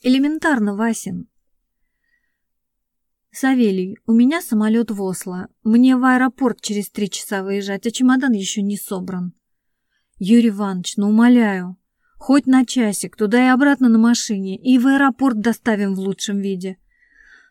Элементарно, Васин. Савелий, у меня самолет в Осло. Мне в аэропорт через три часа выезжать, а чемодан еще не собран. Юрий Иванович, ну умоляю, хоть на часик, туда и обратно на машине, и в аэропорт доставим в лучшем виде.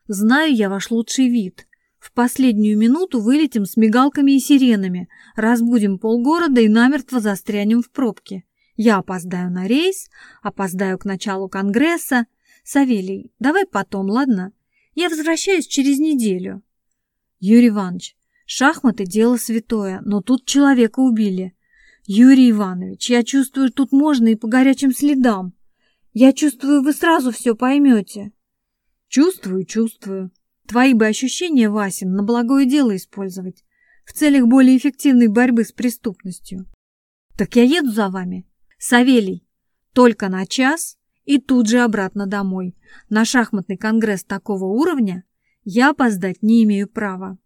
Знаю я ваш лучший вид. В последнюю минуту вылетим с мигалками и сиренами, разбудим полгорода и намертво застрянем в пробке. Я опоздаю на рейс, опоздаю к началу конгресса. Савелий, давай потом, ладно? Я возвращаюсь через неделю. Юрий Иванович, шахматы — дело святое, но тут человека убили. Юрий Иванович, я чувствую, тут можно и по горячим следам. Я чувствую, вы сразу все поймете. Чувствую, чувствую. Твои бы ощущения, Васин, на благое дело использовать, в целях более эффективной борьбы с преступностью. Так я еду за вами. Савелий, только на час и тут же обратно домой. На шахматный конгресс такого уровня я опоздать не имею права.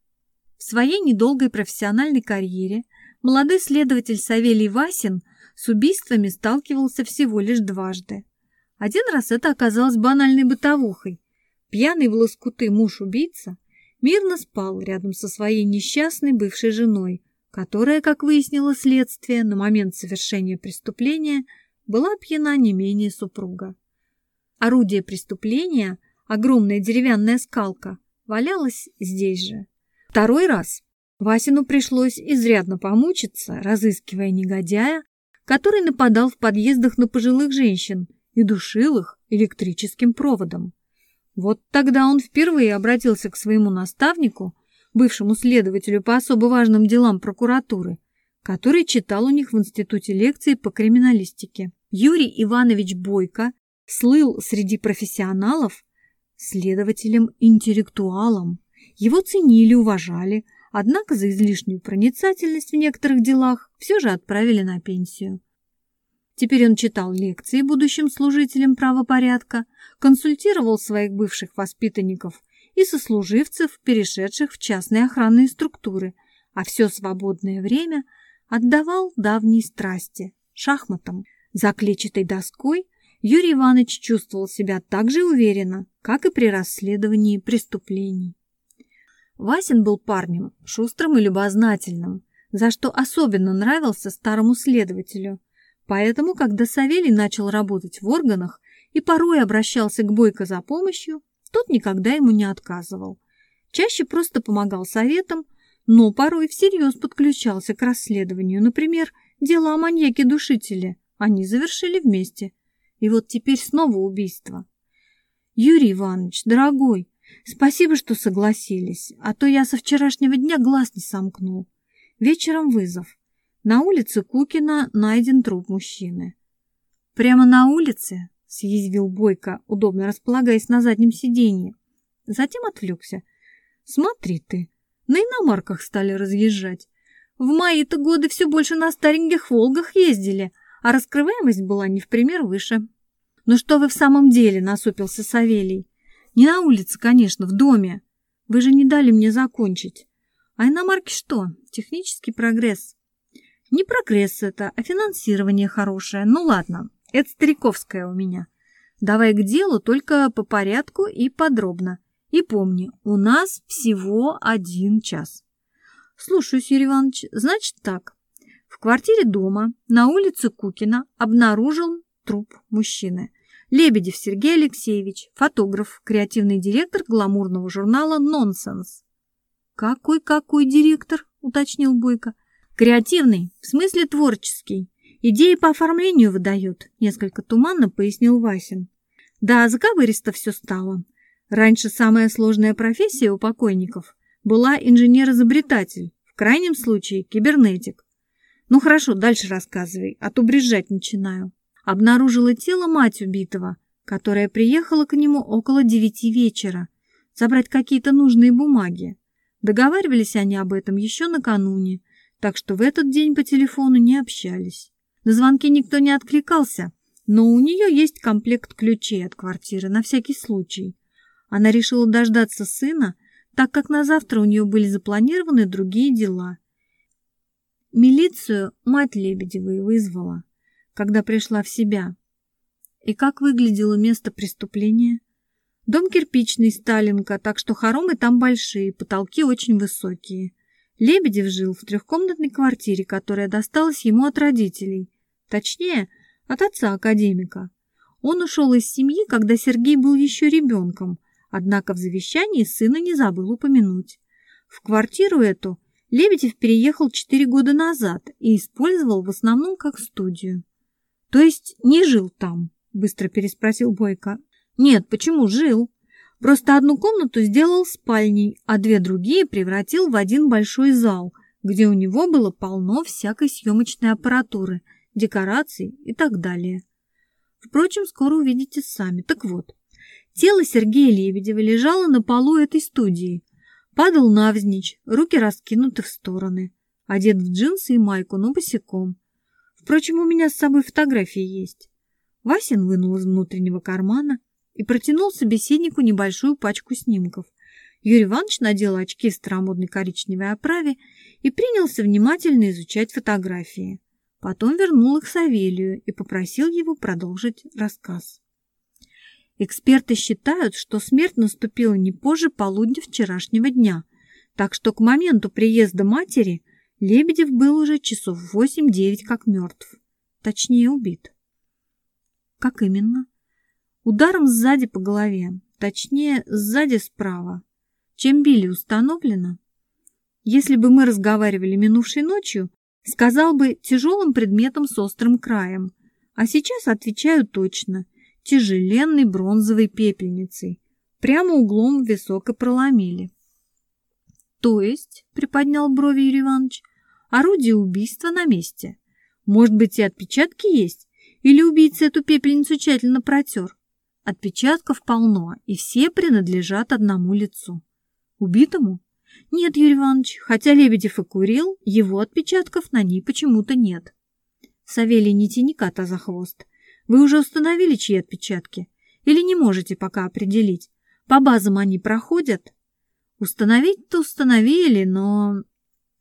В своей недолгой профессиональной карьере молодой следователь Савелий Васин с убийствами сталкивался всего лишь дважды. Один раз это оказалось банальной бытовухой, Пьяный в лоскуты муж-убийца мирно спал рядом со своей несчастной бывшей женой, которая, как выяснило следствие, на момент совершения преступления была пьяна не менее супруга. Орудие преступления, огромная деревянная скалка, валялась здесь же. Второй раз Васину пришлось изрядно помучиться, разыскивая негодяя, который нападал в подъездах на пожилых женщин и душил их электрическим проводом. Вот тогда он впервые обратился к своему наставнику, бывшему следователю по особо важным делам прокуратуры, который читал у них в институте лекции по криминалистике. Юрий Иванович Бойко слыл среди профессионалов следователем-интеллектуалом. Его ценили, уважали, однако за излишнюю проницательность в некоторых делах все же отправили на пенсию. Теперь он читал лекции будущим служителям правопорядка, консультировал своих бывших воспитанников и сослуживцев, перешедших в частные охранные структуры, а все свободное время отдавал давней страсти – шахматам. За клетчатой доской Юрий Иванович чувствовал себя так же уверенно, как и при расследовании преступлений. Васин был парнем, шустрым и любознательным, за что особенно нравился старому следователю – Поэтому, когда Савелий начал работать в органах и порой обращался к Бойко за помощью, тот никогда ему не отказывал. Чаще просто помогал советам, но порой всерьез подключался к расследованию. Например, дело о маньяке-душителе они завершили вместе. И вот теперь снова убийство. Юрий Иванович, дорогой, спасибо, что согласились, а то я со вчерашнего дня глаз не сомкнул. Вечером вызов. На улице Кукина найден труп мужчины. «Прямо на улице?» — съязвил Бойко, удобно располагаясь на заднем сиденье. Затем отвлекся. «Смотри ты, на иномарках стали разъезжать. В мои-то годы все больше на стареньких «Волгах» ездили, а раскрываемость была не в пример выше». «Ну что вы в самом деле?» — насупился Савелий. «Не на улице, конечно, в доме. Вы же не дали мне закончить. А иномарки что? Технический прогресс. Не прогресс это, а финансирование хорошее. Ну ладно, это стариковское у меня. Давай к делу, только по порядку и подробно. И помни, у нас всего один час. Слушаюсь, Юрий Иванович. Значит так. В квартире дома на улице Кукина обнаружил труп мужчины. Лебедев Сергей Алексеевич, фотограф, креативный директор гламурного журнала «Нонсенс». «Какой-какой директор?» — уточнил Бойко. Креативный, в смысле творческий. Идеи по оформлению выдает, несколько туманно пояснил Васин. Да, заковыристо все стало. Раньше самая сложная профессия у покойников была инженер-изобретатель, в крайнем случае кибернетик. Ну хорошо, дальше рассказывай, а то брежать начинаю. Обнаружила тело мать убитого, которая приехала к нему около девяти вечера, забрать какие-то нужные бумаги. Договаривались они об этом еще накануне, так что в этот день по телефону не общались. На звонки никто не откликался, но у нее есть комплект ключей от квартиры на всякий случай. Она решила дождаться сына, так как на завтра у нее были запланированы другие дела. Милицию мать Лебедевой вызвала, когда пришла в себя. И как выглядело место преступления? Дом кирпичный, Сталинка, так что хоромы там большие, потолки очень высокие. Лебедев жил в трехкомнатной квартире, которая досталась ему от родителей. Точнее, от отца академика. Он ушел из семьи, когда Сергей был еще ребенком, однако в завещании сына не забыл упомянуть. В квартиру эту Лебедев переехал четыре года назад и использовал в основном как студию. То есть не жил там, быстро переспросил Бойко. Нет, почему жил? Просто одну комнату сделал спальней, а две другие превратил в один большой зал, где у него было полно всякой съемочной аппаратуры, декораций и так далее. Впрочем, скоро увидите сами. Так вот, тело Сергея Лебедева лежало на полу этой студии. Падал навзничь, руки раскинуты в стороны. Одет в джинсы и майку, но босиком. Впрочем, у меня с собой фотографии есть. Васин вынул из внутреннего кармана и протянул собеседнику небольшую пачку снимков. Юрий Иванович надел очки в старомодной коричневой оправе и принялся внимательно изучать фотографии. Потом вернул их Савелию и попросил его продолжить рассказ. Эксперты считают, что смерть наступила не позже полудня вчерашнего дня, так что к моменту приезда матери Лебедев был уже часов восемь-девять как мертв, точнее убит. Как именно? Ударом сзади по голове, точнее сзади справа. Чем били установлено? Если бы мы разговаривали минувшей ночью, Сказал бы тяжелым предметом с острым краем, а сейчас отвечаю точно, тяжеленной бронзовой пепельницей. Прямо углом в висок и проломили. То есть, приподнял брови Юрий Иванович, орудие убийства на месте. Может быть, и отпечатки есть? Или убийца эту пепельницу тщательно протер? Отпечатков полно, и все принадлежат одному лицу. Убитому? Нет, Юрий Иванович, хотя Лебедев и курил, его отпечатков на ней почему-то нет. Савелий, не тяни кота за хвост. Вы уже установили, чьи отпечатки? Или не можете пока определить? По базам они проходят? Установить-то установили, но...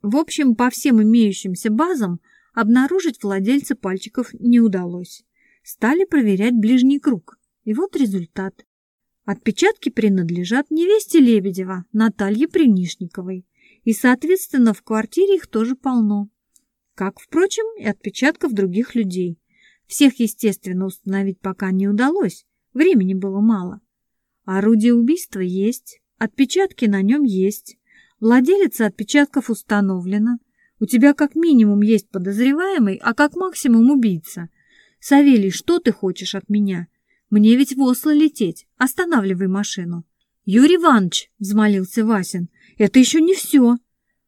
В общем, по всем имеющимся базам обнаружить владельца пальчиков не удалось. Стали проверять ближний круг. И вот результат. Отпечатки принадлежат невесте Лебедева, Наталье Принишниковой, и, соответственно, в квартире их тоже полно. Как, впрочем, и отпечатков других людей. Всех, естественно, установить пока не удалось, времени было мало. Орудие убийства есть, отпечатки на нем есть, владелица отпечатков установлена, у тебя как минимум есть подозреваемый, а как максимум убийца. Савелий, что ты хочешь от меня? Мне ведь в Осло лететь. Останавливай машину. Юрий Иванович, взмолился Васин, это еще не все.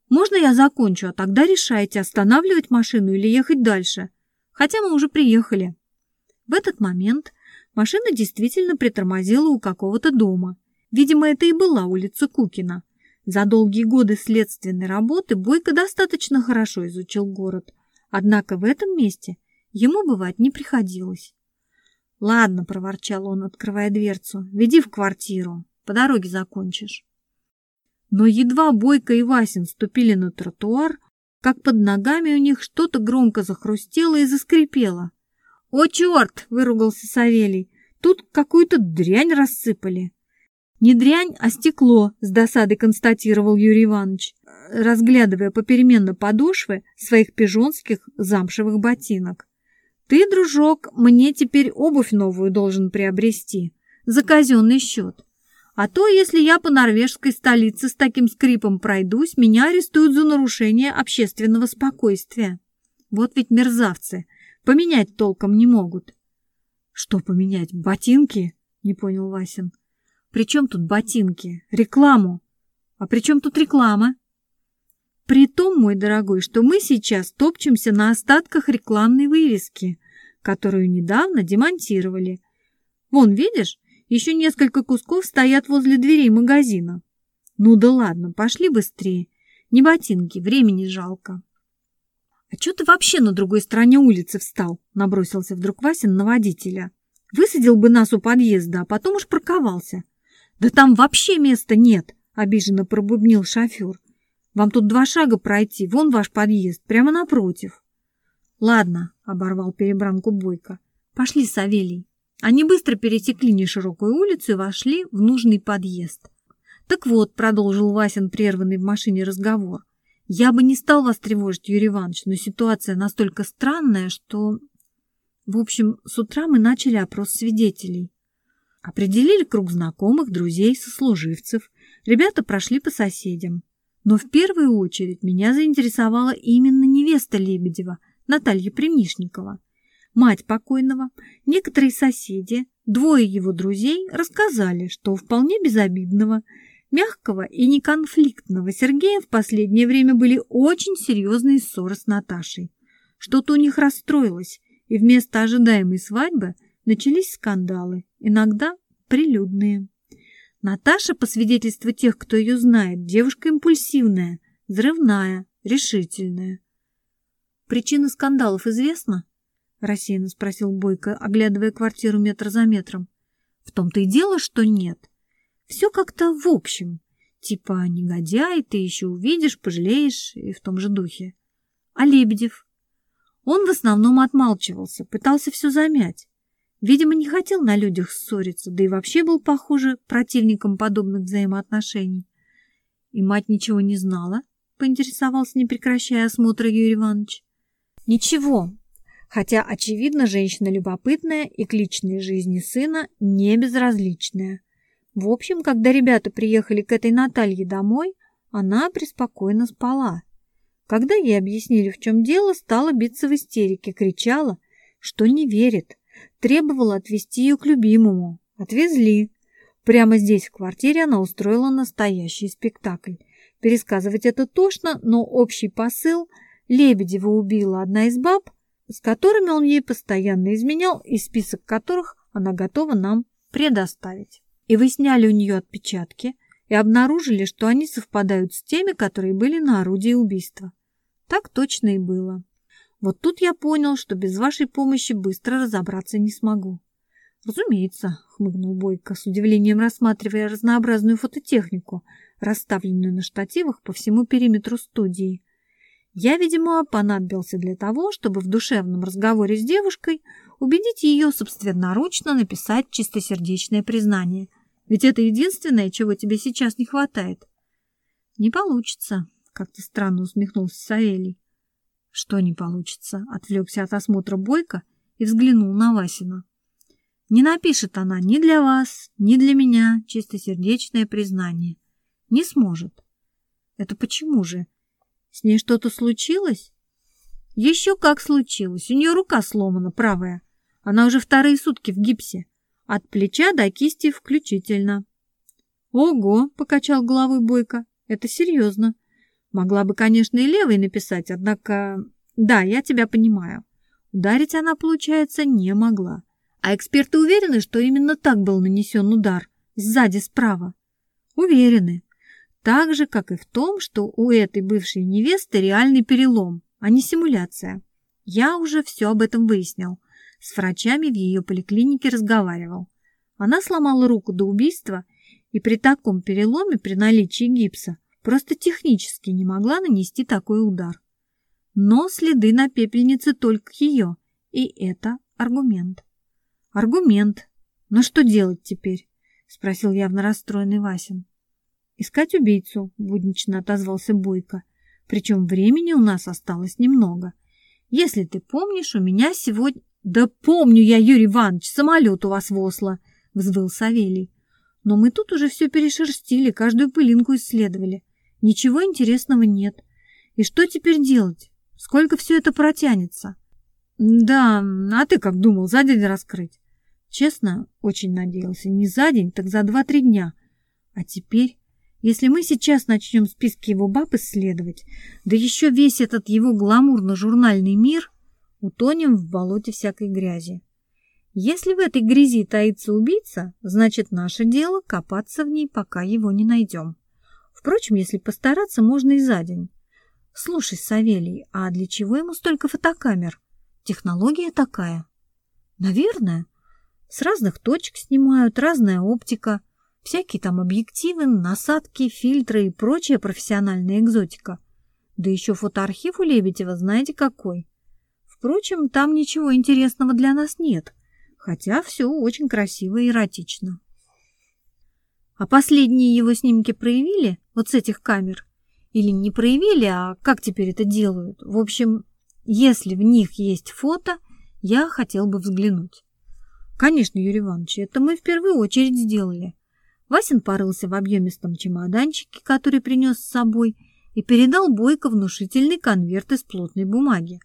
Можно я закончу, а тогда решайте, останавливать машину или ехать дальше. Хотя мы уже приехали. В этот момент машина действительно притормозила у какого-то дома. Видимо, это и была улица Кукина. За долгие годы следственной работы Бойко достаточно хорошо изучил город. Однако в этом месте ему бывать не приходилось. «Ладно», — проворчал он, открывая дверцу, — «веди в квартиру, по дороге закончишь». Но едва Бойко и Васин ступили на тротуар, как под ногами у них что-то громко захрустело и заскрипело. «О, черт!» — выругался Савелий. «Тут какую-то дрянь рассыпали». «Не дрянь, а стекло», — с досадой констатировал Юрий Иванович, разглядывая попеременно подошвы своих пижонских замшевых ботинок. Ты, дружок, мне теперь обувь новую должен приобрести за казенный счет. А то, если я по норвежской столице с таким скрипом пройдусь, меня арестуют за нарушение общественного спокойствия. Вот ведь мерзавцы, поменять толком не могут. Что поменять, ботинки? Не понял Васин. При чем тут ботинки? Рекламу. А при чем тут реклама? При том, мой дорогой, что мы сейчас топчемся на остатках рекламной вывески, которую недавно демонтировали. Вон, видишь, еще несколько кусков стоят возле дверей магазина. Ну да ладно, пошли быстрее. Не ботинки, времени жалко. А что ты вообще на другой стороне улицы встал? Набросился вдруг Васин на водителя. Высадил бы нас у подъезда, а потом уж парковался. Да там вообще места нет, обиженно пробубнил шофер. Вам тут два шага пройти, вон ваш подъезд, прямо напротив. Ладно, оборвал перебранку Бойко. Пошли, Савелий. Они быстро пересекли неширокую улицу и вошли в нужный подъезд. «Так вот», — продолжил Васин прерванный в машине разговор, «я бы не стал вас тревожить, Юрий Иванович, но ситуация настолько странная, что...» В общем, с утра мы начали опрос свидетелей. Определили круг знакомых, друзей, сослуживцев. Ребята прошли по соседям. Но в первую очередь меня заинтересовала именно невеста Лебедева, Наталья Примишникова. Мать покойного, некоторые соседи, двое его друзей рассказали, что вполне безобидного, мягкого и неконфликтного Сергея в последнее время были очень серьезные ссоры с Наташей. Что-то у них расстроилось, и вместо ожидаемой свадьбы начались скандалы, иногда прилюдные. Наташа, по свидетельству тех, кто ее знает, девушка импульсивная, взрывная, решительная. «Причина скандалов известна?» — рассеянно спросил Бойко, оглядывая квартиру метр за метром. «В том-то и дело, что нет. Все как-то в общем. Типа негодяй, ты еще увидишь, пожалеешь и в том же духе. А Лебедев? Он в основном отмалчивался, пытался все замять. Видимо, не хотел на людях ссориться, да и вообще был, похоже, противником подобных взаимоотношений. И мать ничего не знала, поинтересовался, не прекращая осмотра Юрий Иванович. Ничего, хотя, очевидно, женщина любопытная и к личной жизни сына не безразличная. В общем, когда ребята приехали к этой Наталье домой, она преспокойно спала. Когда ей объяснили, в чем дело, стала биться в истерике, кричала, что не верит, требовала отвезти ее к любимому. Отвезли. Прямо здесь, в квартире, она устроила настоящий спектакль. Пересказывать это тошно, но общий посыл Лебедева убила одна из баб, с которыми он ей постоянно изменял, и список которых она готова нам предоставить. И вы сняли у нее отпечатки и обнаружили, что они совпадают с теми, которые были на орудии убийства. Так точно и было. Вот тут я понял, что без вашей помощи быстро разобраться не смогу. Разумеется, хмыкнул Бойко, с удивлением рассматривая разнообразную фототехнику, расставленную на штативах по всему периметру студии. Я, видимо, понадобился для того, чтобы в душевном разговоре с девушкой убедить ее собственноручно написать чистосердечное признание. Ведь это единственное, чего тебе сейчас не хватает. Не получится, как-то странно усмехнулся Савелий. Что не получится? Отвлекся от осмотра Бойко и взглянул на Васина. Не напишет она ни для вас, ни для меня чистосердечное признание. Не сможет. Это почему же? С ней что-то случилось? Еще как случилось. У нее рука сломана, правая. Она уже вторые сутки в гипсе. От плеча до кисти включительно. Ого, покачал головой Бойко. Это серьезно. Могла бы, конечно, и левой написать, однако... Да, я тебя понимаю. Ударить она, получается, не могла. А эксперты уверены, что именно так был нанесен удар. Сзади, справа. Уверены. Так же, как и в том, что у этой бывшей невесты реальный перелом, а не симуляция. Я уже все об этом выяснил. С врачами в ее поликлинике разговаривал. Она сломала руку до убийства, и при таком переломе, при наличии гипса, просто технически не могла нанести такой удар. Но следы на пепельнице только ее, и это аргумент. Аргумент. Но что делать теперь? Спросил явно расстроенный Васин. Искать убийцу, буднично отозвался Бойко. Причем времени у нас осталось немного. Если ты помнишь, у меня сегодня... Да помню я, Юрий Иванович, самолет у вас в Осло, взвыл Савелий. Но мы тут уже все перешерстили, каждую пылинку исследовали. Ничего интересного нет. И что теперь делать? Сколько все это протянется? Да, а ты как думал, за день раскрыть? Честно, очень надеялся. Не за день, так за два-три дня. А теперь, если мы сейчас начнем списки его баб исследовать, да еще весь этот его гламурно-журнальный мир, утонем в болоте всякой грязи. Если в этой грязи таится убийца, значит, наше дело копаться в ней, пока его не найдем. Впрочем, если постараться, можно и за день. Слушай, Савелий, а для чего ему столько фотокамер? Технология такая. Наверное. С разных точек снимают, разная оптика, всякие там объективы, насадки, фильтры и прочая профессиональная экзотика. Да еще фотоархив у Лебедева знаете какой. Впрочем, там ничего интересного для нас нет. хотя все очень красиво и эротично. А последние его снимки проявили вот с этих камер? Или не проявили, а как теперь это делают? В общем, если в них есть фото, я хотел бы взглянуть. Конечно, Юрий Иванович, это мы в первую очередь сделали. Васин порылся в объемистом чемоданчике, который принес с собой, и передал Бойко внушительный конверт из плотной бумаги.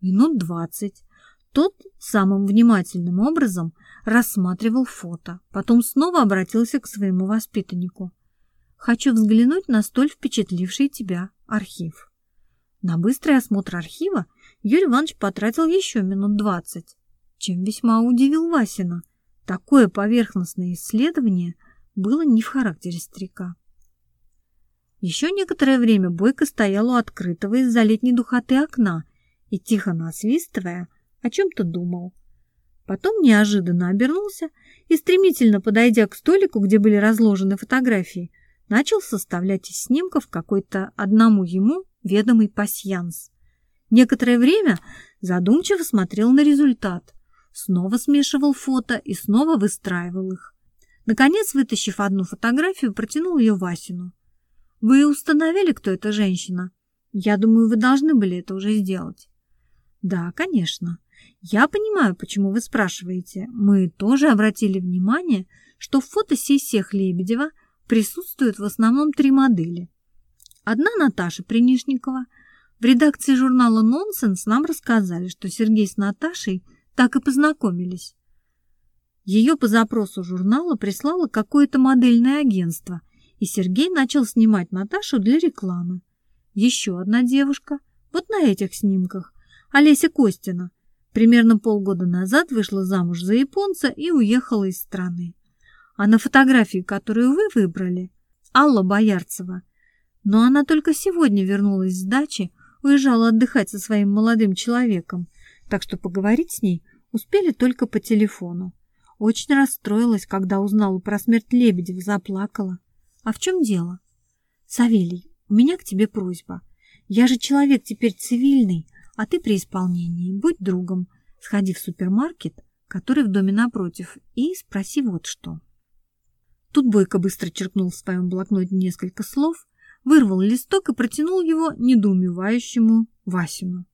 Минут двадцать. Тот самым внимательным образом рассматривал фото, потом снова обратился к своему воспитаннику. «Хочу взглянуть на столь впечатливший тебя архив». На быстрый осмотр архива Юрий Иванович потратил еще минут двадцать, чем весьма удивил Васина. Такое поверхностное исследование было не в характере старика. Еще некоторое время Бойко стоял у открытого из-за летней духоты окна и, тихо насвистывая, о чем-то думал. Потом неожиданно обернулся и, стремительно подойдя к столику, где были разложены фотографии, начал составлять из снимков какой-то одному ему ведомый пасьянс. Некоторое время задумчиво смотрел на результат, снова смешивал фото и снова выстраивал их. Наконец, вытащив одну фотографию, протянул ее Васину. «Вы установили, кто эта женщина? Я думаю, вы должны были это уже сделать». «Да, конечно. Я понимаю, почему вы спрашиваете. Мы тоже обратили внимание, что в фотосессиях Лебедева присутствуют в основном три модели. Одна Наташа Принишникова. В редакции журнала «Нонсенс» нам рассказали, что Сергей с Наташей так и познакомились. Ее по запросу журнала прислало какое-то модельное агентство, и Сергей начал снимать Наташу для рекламы. Еще одна девушка, вот на этих снимках, Олеся Костина, примерно полгода назад вышла замуж за японца и уехала из страны. А на фотографии, которую вы выбрали, Алла Боярцева, но она только сегодня вернулась с дачи, уезжала отдыхать со своим молодым человеком, так что поговорить с ней успели только по телефону. Очень расстроилась, когда узнала про смерть Лебедева, заплакала. А в чем дело? Савелий, у меня к тебе просьба. Я же человек теперь цивильный, а ты при исполнении будь другом. Сходи в супермаркет, который в доме напротив, и спроси вот что. Тут Бойко быстро черкнул в своем блокноте несколько слов, вырвал листок и протянул его недоумевающему Васину.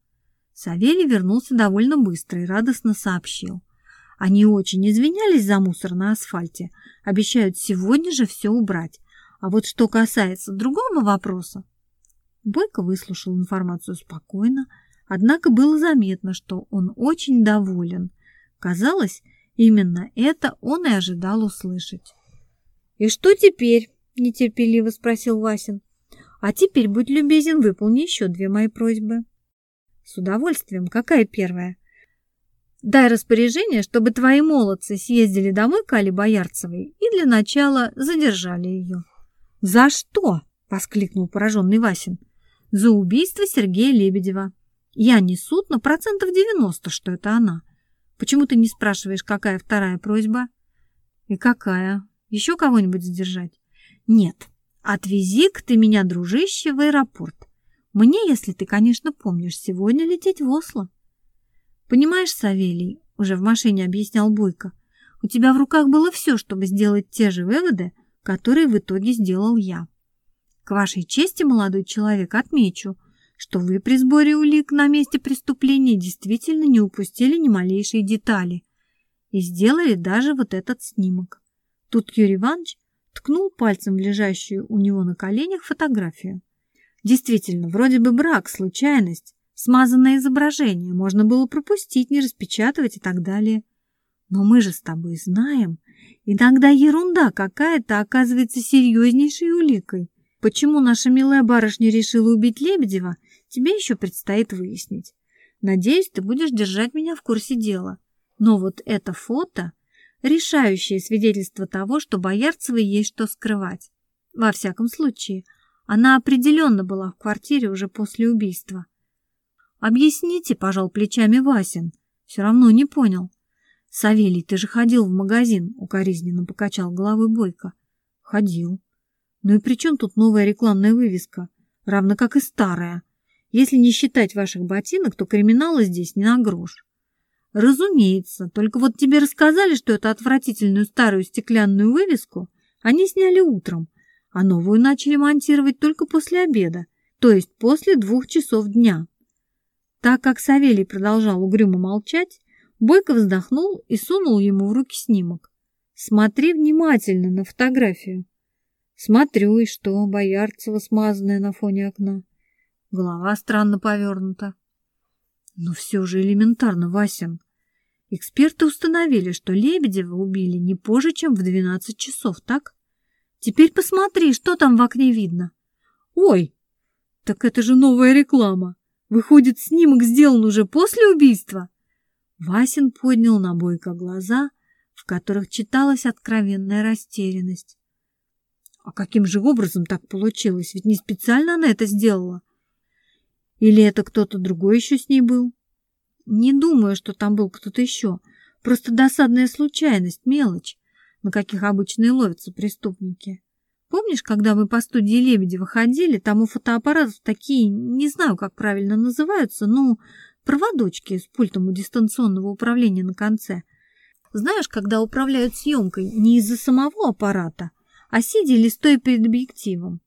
Савелий вернулся довольно быстро и радостно сообщил. Они очень извинялись за мусор на асфальте, обещают сегодня же все убрать. А вот что касается другого вопроса... Бойко выслушал информацию спокойно, однако было заметно, что он очень доволен. Казалось, именно это он и ожидал услышать. «И что теперь?» – нетерпеливо спросил Васин. А теперь, будь любезен, выполни еще две мои просьбы. С удовольствием. Какая первая? Дай распоряжение, чтобы твои молодцы съездили домой к Али Боярцевой и для начала задержали ее. За что? Воскликнул пораженный Васин. За убийство Сергея Лебедева. Я не суд, но процентов девяносто, что это она. Почему ты не спрашиваешь, какая вторая просьба? И какая? Еще кого-нибудь задержать? Нет, Отвези-ка ты меня, дружище, в аэропорт. Мне, если ты, конечно, помнишь, сегодня лететь в Осло. Понимаешь, Савелий, уже в машине объяснял Бойко, у тебя в руках было все, чтобы сделать те же выводы, которые в итоге сделал я. К вашей чести, молодой человек, отмечу, что вы при сборе улик на месте преступления действительно не упустили ни малейшей детали и сделали даже вот этот снимок. Тут Юрий Иванович ткнул пальцем в лежащую у него на коленях фотографию. Действительно, вроде бы брак, случайность, смазанное изображение, можно было пропустить, не распечатывать и так далее. Но мы же с тобой знаем, иногда ерунда какая-то оказывается серьезнейшей уликой. Почему наша милая барышня решила убить Лебедева, тебе еще предстоит выяснить. Надеюсь, ты будешь держать меня в курсе дела. Но вот это фото решающее свидетельство того, что Боярцевой есть что скрывать. Во всяком случае, она определенно была в квартире уже после убийства. «Объясните», — пожал плечами Васин. «Все равно не понял». «Савелий, ты же ходил в магазин», — укоризненно покачал головой Бойко. «Ходил. Ну и при чем тут новая рекламная вывеска, равно как и старая? Если не считать ваших ботинок, то криминала здесь не на грош. Разумеется, только вот тебе рассказали, что эту отвратительную старую стеклянную вывеску они сняли утром, а новую начали монтировать только после обеда, то есть после двух часов дня. Так как Савелий продолжал угрюмо молчать, Бойко вздохнул и сунул ему в руки снимок. «Смотри внимательно на фотографию». Смотрю, и что, Боярцева смазанная на фоне окна. Голова странно повернута. Но все же элементарно, Васин. Эксперты установили, что Лебедева убили не позже, чем в 12 часов, так? Теперь посмотри, что там в окне видно. Ой, так это же новая реклама. Выходит, снимок сделан уже после убийства? Васин поднял на Бойко глаза, в которых читалась откровенная растерянность. А каким же образом так получилось? Ведь не специально она это сделала. Или это кто-то другой еще с ней был? Не думаю, что там был кто-то еще. Просто досадная случайность, мелочь, на каких обычно и ловятся преступники. Помнишь, когда мы по студии Лебедева ходили, там у фотоаппаратов такие, не знаю, как правильно называются, ну, проводочки с пультом у дистанционного управления на конце. Знаешь, когда управляют съемкой не из-за самого аппарата, а сидя или стоя перед объективом.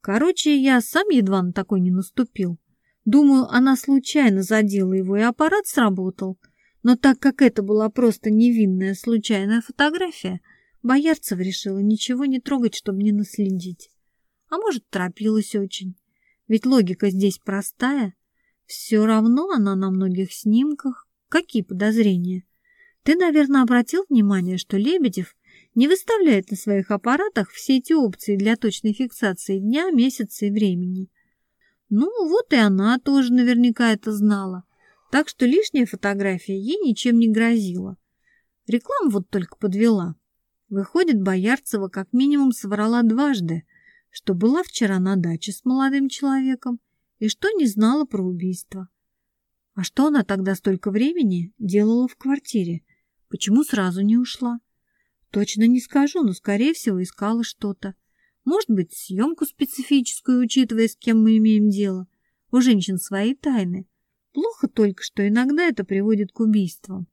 Короче, я сам едва на такой не наступил. Думаю, она случайно задела его, и аппарат сработал. Но так как это была просто невинная случайная фотография, Боярцева решила ничего не трогать, чтобы не наследить. А может, торопилась очень. Ведь логика здесь простая. Все равно она на многих снимках. Какие подозрения? Ты, наверное, обратил внимание, что Лебедев не выставляет на своих аппаратах все эти опции для точной фиксации дня, месяца и времени. Ну, вот и она тоже наверняка это знала. Так что лишняя фотография ей ничем не грозила. Реклама вот только подвела. Выходит, Боярцева как минимум соврала дважды, что была вчера на даче с молодым человеком и что не знала про убийство. А что она тогда столько времени делала в квартире? Почему сразу не ушла? Точно не скажу, но, скорее всего, искала что-то. Может быть, съемку специфическую, учитывая, с кем мы имеем дело. У женщин свои тайны. Плохо только, что иногда это приводит к убийствам.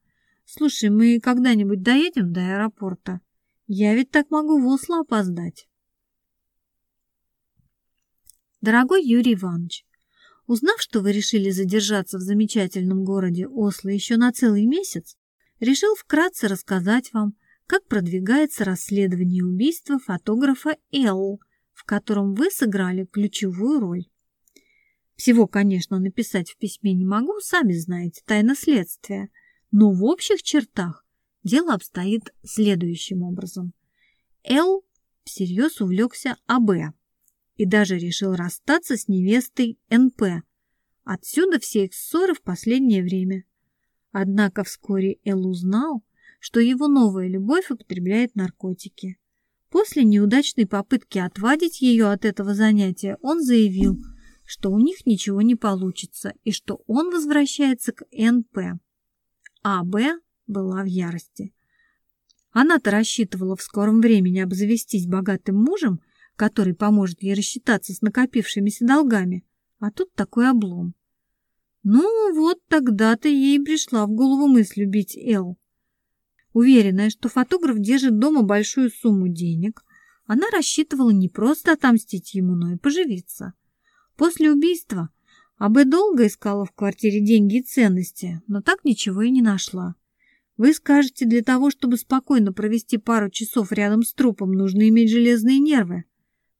Слушай, мы когда-нибудь доедем до аэропорта? Я ведь так могу в Осло опоздать. Дорогой Юрий Иванович, узнав, что вы решили задержаться в замечательном городе Осло еще на целый месяц, решил вкратце рассказать вам, как продвигается расследование убийства фотографа Л, в котором вы сыграли ключевую роль. Всего, конечно, написать в письме не могу, сами знаете, тайна следствия, но в общих чертах дело обстоит следующим образом. Л всерьез увлекся АБ и даже решил расстаться с невестой НП. Отсюда все их ссоры в последнее время. Однако вскоре Эл узнал, что его новая любовь употребляет наркотики. После неудачной попытки отвадить ее от этого занятия он заявил, что у них ничего не получится и что он возвращается к НП. А Б была в ярости. Она-то рассчитывала в скором времени обзавестись богатым мужем, который поможет ей рассчитаться с накопившимися долгами, а тут такой облом. Ну вот тогда-то ей пришла в голову мысль убить Эл. Уверенная, что фотограф держит дома большую сумму денег, она рассчитывала не просто отомстить ему, но и поживиться. После убийства Абе долго искала в квартире деньги и ценности, но так ничего и не нашла. Вы скажете, для того, чтобы спокойно провести пару часов рядом с трупом, нужно иметь железные нервы.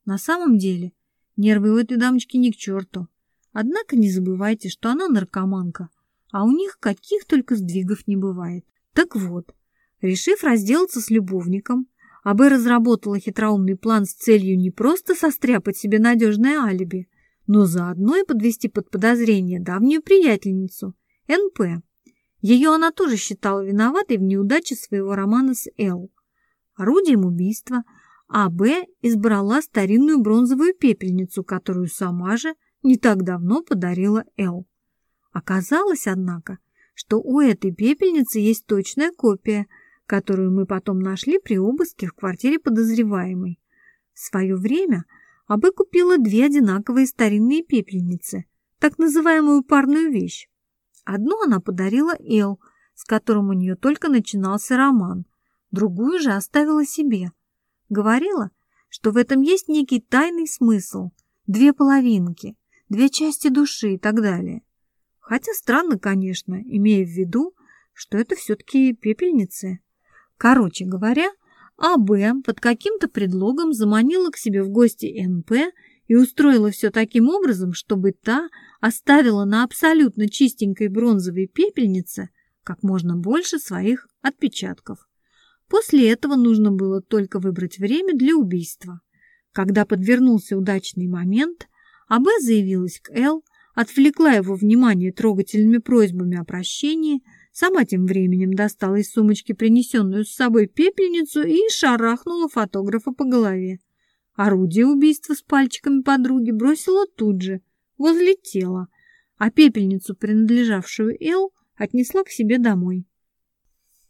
На самом деле, нервы у этой дамочки ни к черту. Однако не забывайте, что она наркоманка, а у них каких только сдвигов не бывает. Так вот, Решив разделаться с любовником, АБ разработала хитроумный план с целью не просто состряпать себе надежное алиби, но заодно и подвести под подозрение давнюю приятельницу, НП. Ее она тоже считала виноватой в неудаче своего романа с Л. Орудием убийства АБ избрала старинную бронзовую пепельницу, которую сама же не так давно подарила Л. Оказалось, однако, что у этой пепельницы есть точная копия – которую мы потом нашли при обыске в квартире подозреваемой. В свое время Абы купила две одинаковые старинные пепельницы, так называемую парную вещь. Одну она подарила Эл с которым у нее только начинался роман, другую же оставила себе. Говорила, что в этом есть некий тайный смысл, две половинки, две части души и так далее. Хотя странно, конечно, имея в виду, что это все-таки пепельницы. Короче говоря, АБ под каким-то предлогом заманила к себе в гости НП и устроила все таким образом, чтобы та оставила на абсолютно чистенькой бронзовой пепельнице как можно больше своих отпечатков. После этого нужно было только выбрать время для убийства. Когда подвернулся удачный момент, АБ заявилась к Эл, отвлекла его внимание трогательными просьбами о прощении, сама тем временем достала из сумочки принесенную с собой пепельницу и шарахнула фотографа по голове. Орудие убийства с пальчиками подруги бросила тут же, возле тела, а пепельницу, принадлежавшую Эл, отнесла к себе домой.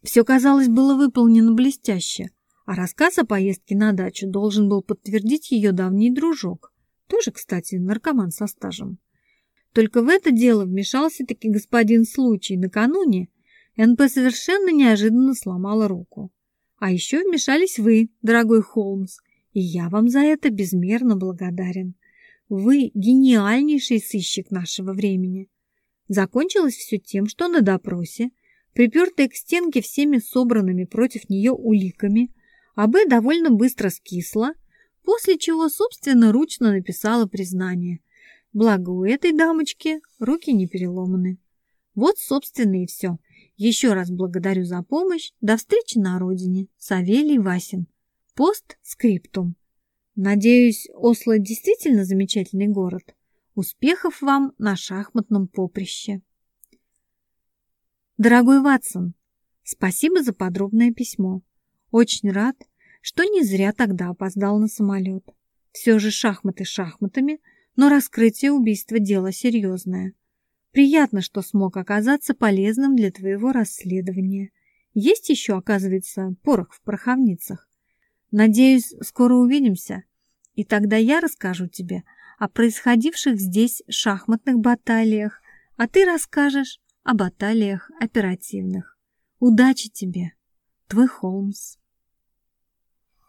Все, казалось, было выполнено блестяще, а рассказ о поездке на дачу должен был подтвердить ее давний дружок, тоже, кстати, наркоман со стажем. Только в это дело вмешался таки господин случай. Накануне НП совершенно неожиданно сломала руку. А еще вмешались вы, дорогой Холмс, и я вам за это безмерно благодарен. Вы гениальнейший сыщик нашего времени. Закончилось все тем, что на допросе припертая к стенке всеми собранными против нее уликами, АБ довольно быстро скисла, после чего собственноручно написала признание. Благо у этой дамочки руки не переломаны. Вот, собственно, и все. Еще раз благодарю за помощь. До встречи на родине. Савелий Васин. Постскриптум. Надеюсь, Осло действительно замечательный город. Успехов вам на шахматном поприще. Дорогой Ватсон, спасибо за подробное письмо. Очень рад, что не зря тогда опоздал на самолет. Все же шахматы шахматами, но раскрытие убийства – дело серьезное. Приятно, что смог оказаться полезным для твоего расследования. Есть еще, оказывается, порох в пороховницах. Надеюсь, скоро увидимся, и тогда я расскажу тебе о происходивших здесь шахматных баталиях, а ты расскажешь о баталиях оперативных. Удачи тебе, твой Холмс.